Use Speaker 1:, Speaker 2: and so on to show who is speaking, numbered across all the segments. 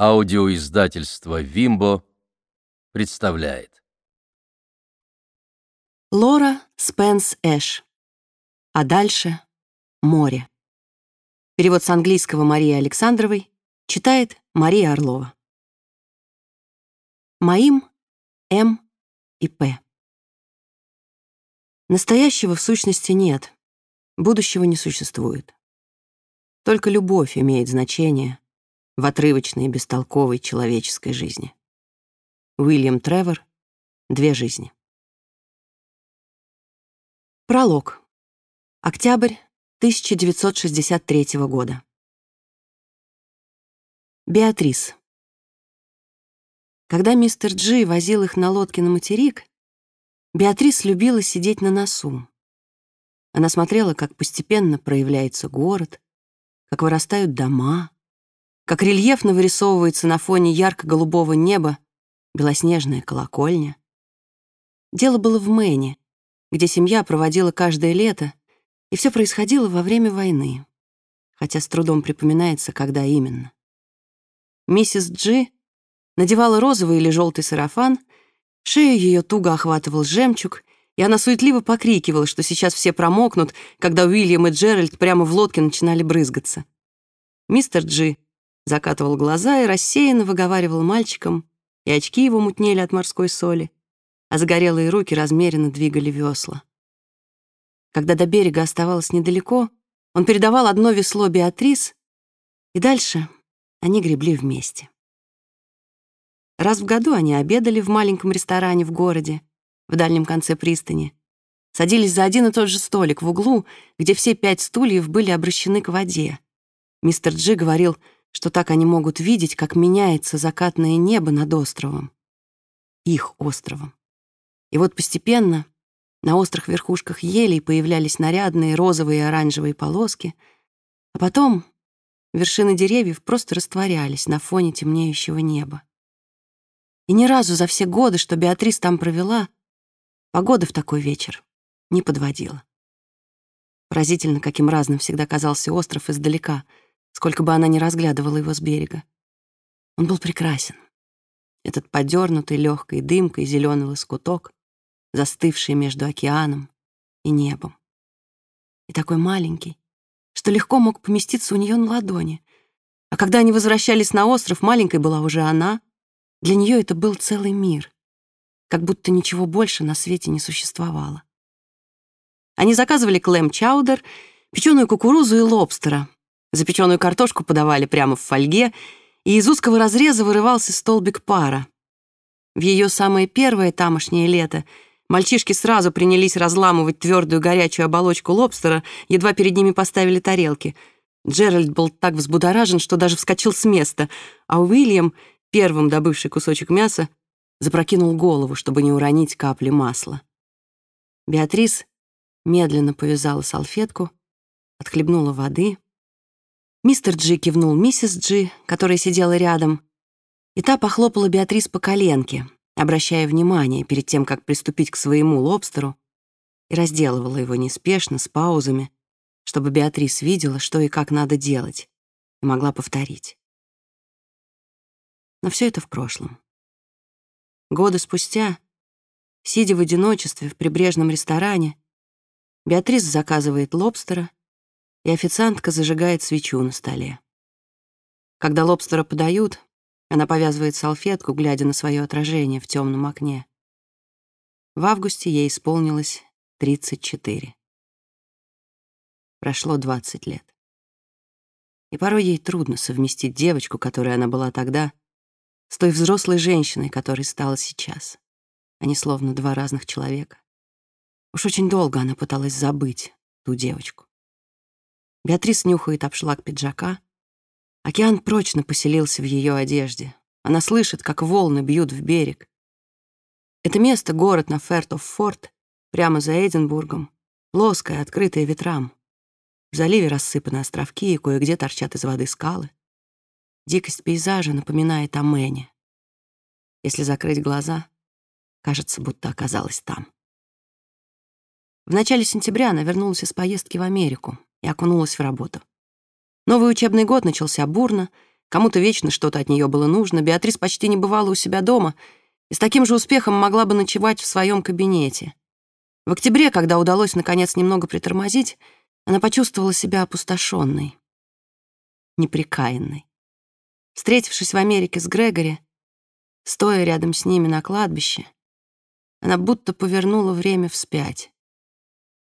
Speaker 1: Аудиоиздательство «Вимбо» представляет.
Speaker 2: Лора Спенс Эш. А дальше — море. Перевод с английского Марии Александровой читает Мария Орлова. Моим М и П. Настоящего в сущности нет, будущего не существует. Только любовь имеет значение — в отрывочной бестолковой человеческой жизни. Уильям Тревор «Две жизни». Пролог. Октябрь 1963 года. Беатрис. Когда мистер Джи возил их на лодке на материк, Беатрис любила сидеть на носу. Она смотрела, как постепенно проявляется город, как вырастают дома, как рельефно вырисовывается на фоне ярко-голубого неба белоснежная колокольня. Дело было в Мэне, где семья проводила каждое лето, и все происходило во время войны, хотя с трудом припоминается, когда именно. Миссис Джи надевала розовый или желтый сарафан, шею ее туго охватывал жемчуг, и она суетливо покрикивала, что сейчас все промокнут, когда Уильям и Джеральд прямо в лодке начинали брызгаться. Мистер Джи закатывал глаза и рассеянно выговаривал мальчикам, и очки его мутнели от морской соли, а загорелые руки размеренно двигали весла. Когда до берега оставалось недалеко, он передавал одно весло Беатрис, и дальше они гребли вместе. Раз в году они обедали в маленьком ресторане в городе, в дальнем конце пристани, садились за один и тот же столик в углу, где все пять стульев были обращены к воде. Мистер Джи говорил — что так они могут видеть, как меняется закатное небо над островом. Их островом. И вот постепенно на острых верхушках елей появлялись нарядные розовые и оранжевые полоски, а потом вершины деревьев просто растворялись на фоне темнеющего неба. И ни разу за все годы, что Беатрис там провела, погода в такой вечер не подводила. Поразительно, каким разным всегда казался остров издалека — сколько бы она ни разглядывала его с берега. Он был прекрасен. Этот подернутый легкой дымкой зеленый лоскуток, застывший между океаном и небом. И такой маленький, что легко мог поместиться у нее на ладони. А когда они возвращались на остров, маленькой была уже она. Для нее это был целый мир, как будто ничего больше на свете не существовало. Они заказывали клэм-чаудер, печеную кукурузу и лобстера, Запеченную картошку подавали прямо в фольге, и из узкого разреза вырывался столбик пара. В ее самое первое тамошнее лето мальчишки сразу принялись разламывать твердую горячую оболочку лобстера, едва перед ними поставили тарелки. Джеральд был так взбудоражен, что даже вскочил с места, а Уильям, первым добывший кусочек мяса, запрокинул голову, чтобы не уронить капли масла. Беатрис медленно повязала салфетку, отхлебнула воды — Мистер Джи кивнул миссис Джи, которая сидела рядом, и та похлопала Беатрис по коленке, обращая внимание перед тем, как приступить к своему лобстеру, и разделывала его неспешно, с паузами, чтобы Беатрис видела, что и как надо делать, и могла повторить. Но все это в прошлом. Годы спустя, сидя в одиночестве в прибрежном ресторане, Беатрис заказывает лобстера, и официантка зажигает свечу на столе. Когда лобстера подают, она повязывает салфетку, глядя на свое отражение в темном окне. В августе ей исполнилось 34. Прошло 20 лет. И порой ей трудно совместить девочку, которой она была тогда, с той взрослой женщиной, которой стала сейчас. Они словно два разных человека. Уж очень долго она пыталась забыть ту девочку. Беатрис нюхает обшлаг пиджака. Океан прочно поселился в ее одежде. Она слышит, как волны бьют в берег. Это место — город на Ферт-оф-Форт, прямо за Эдинбургом, плоское, открытое ветрам. В заливе рассыпаны островки, и кое-где торчат из воды скалы. Дикость пейзажа напоминает о Мэне. Если закрыть глаза, кажется, будто оказалась там. В начале сентября она вернулась из поездки в Америку, и окунулась в работу. Новый учебный год начался бурно, Кому-то вечно что-то от нее было нужно. Беатрис почти не бывала у себя дома и с таким же успехом могла бы ночевать в своем кабинете. В октябре, когда удалось наконец немного притормозить, она почувствовала себя опустошенной, неприкаянной. Встретившись в Америке с Грегори, стоя рядом с ними на кладбище, она будто повернула время вспять.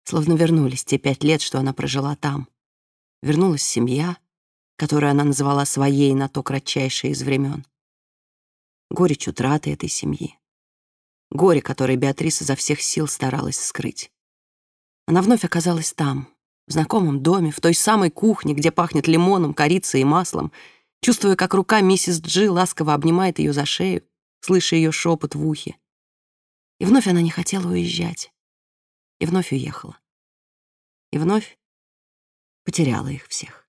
Speaker 2: Словно вернулись те пять лет, что она прожила там. Вернулась семья, которую она называла своей на то кратчайшее из времен. Горечь утраты этой семьи. Горе, которое Беатриса изо всех сил старалась скрыть. Она вновь оказалась там, в знакомом доме, в той самой кухне, где пахнет лимоном, корицей и маслом, чувствуя, как рука миссис Джи ласково обнимает ее за шею, слыша ее шепот в ухе. И вновь она не хотела уезжать. И вновь уехала. И вновь потеряла их всех.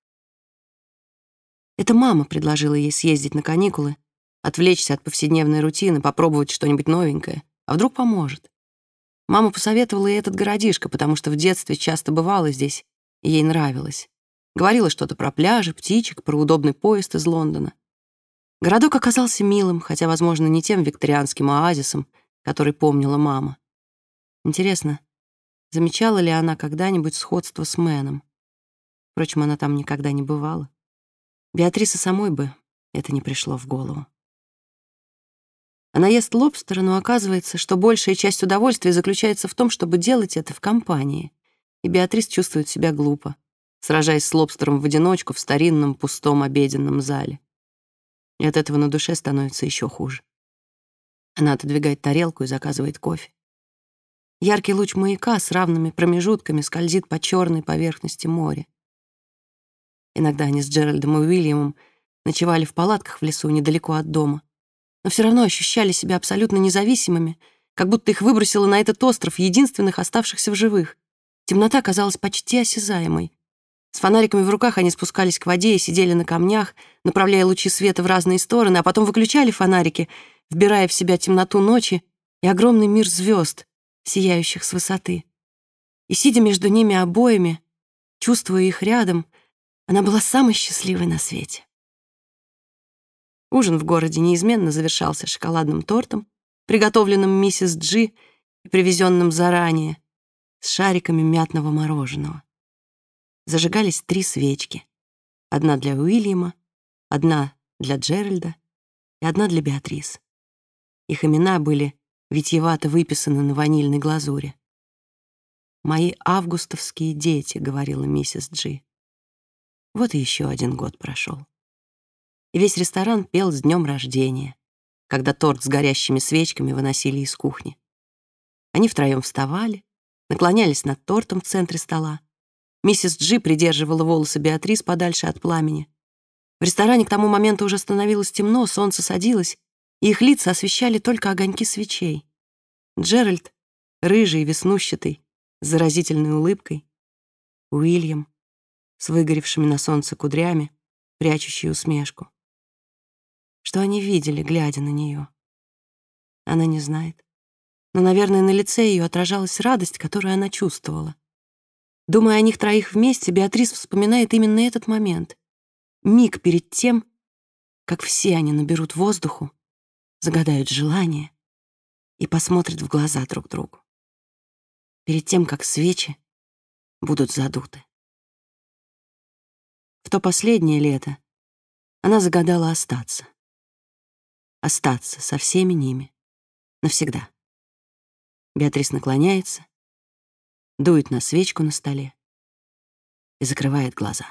Speaker 2: Это мама предложила ей съездить на каникулы, отвлечься от повседневной рутины, попробовать что-нибудь новенькое. А вдруг поможет? Мама посоветовала ей этот городишко, потому что в детстве часто бывала здесь, и ей нравилось. Говорила что-то про пляжи, птичек, про удобный поезд из Лондона. Городок оказался милым, хотя, возможно, не тем викторианским оазисом, который помнила мама. Интересно, замечала ли она когда-нибудь сходство с Мэном? Впрочем, она там никогда не бывала. Беатриса самой бы это не пришло в голову. Она ест лобстера, но оказывается, что большая часть удовольствия заключается в том, чтобы делать это в компании. И Беатрис чувствует себя глупо, сражаясь с лобстером в одиночку в старинном пустом обеденном зале. И от этого на душе становится еще хуже. Она отодвигает тарелку и заказывает кофе. Яркий луч маяка с равными промежутками скользит по черной поверхности моря. Иногда они с Джеральдом и Уильямом ночевали в палатках в лесу недалеко от дома, но все равно ощущали себя абсолютно независимыми, как будто их выбросило на этот остров единственных оставшихся в живых. Темнота казалась почти осязаемой. С фонариками в руках они спускались к воде и сидели на камнях, направляя лучи света в разные стороны, а потом выключали фонарики, вбирая в себя темноту ночи и огромный мир звезд, сияющих с высоты. И сидя между ними обоими, чувствуя их рядом, она была самой счастливой на свете. Ужин в городе неизменно завершался шоколадным тортом, приготовленным миссис Джи и привезенным заранее, с шариками мятного мороженого. Зажигались три свечки. Одна для Уильяма, одна для Джеральда и одна для Беатрис. Их имена были витьевато выписаны на ванильной глазури. «Мои августовские дети», — говорила миссис Джи. Вот и еще один год прошел. И весь ресторан пел с днем рождения, когда торт с горящими свечками выносили из кухни. Они втроем вставали, наклонялись над тортом в центре стола. Миссис Джи придерживала волосы Беатрис подальше от пламени. В ресторане к тому моменту уже становилось темно, солнце садилось, их лица освещали только огоньки свечей. Джеральд, рыжий и веснущатый, с заразительной улыбкой. Уильям, с выгоревшими на солнце кудрями, прячущей усмешку. Что они видели, глядя на нее? Она не знает. Но, наверное, на лице ее отражалась радость, которую она чувствовала. Думая о них троих вместе, Беатрис вспоминает именно этот момент. Миг перед тем, как все они наберут воздуху, загадают желание и посмотрят в глаза друг другу. Перед тем, как свечи будут задуты. В то последнее лето она загадала остаться. Остаться со всеми ними. Навсегда. Беатрис наклоняется, дует на свечку на столе и закрывает глаза.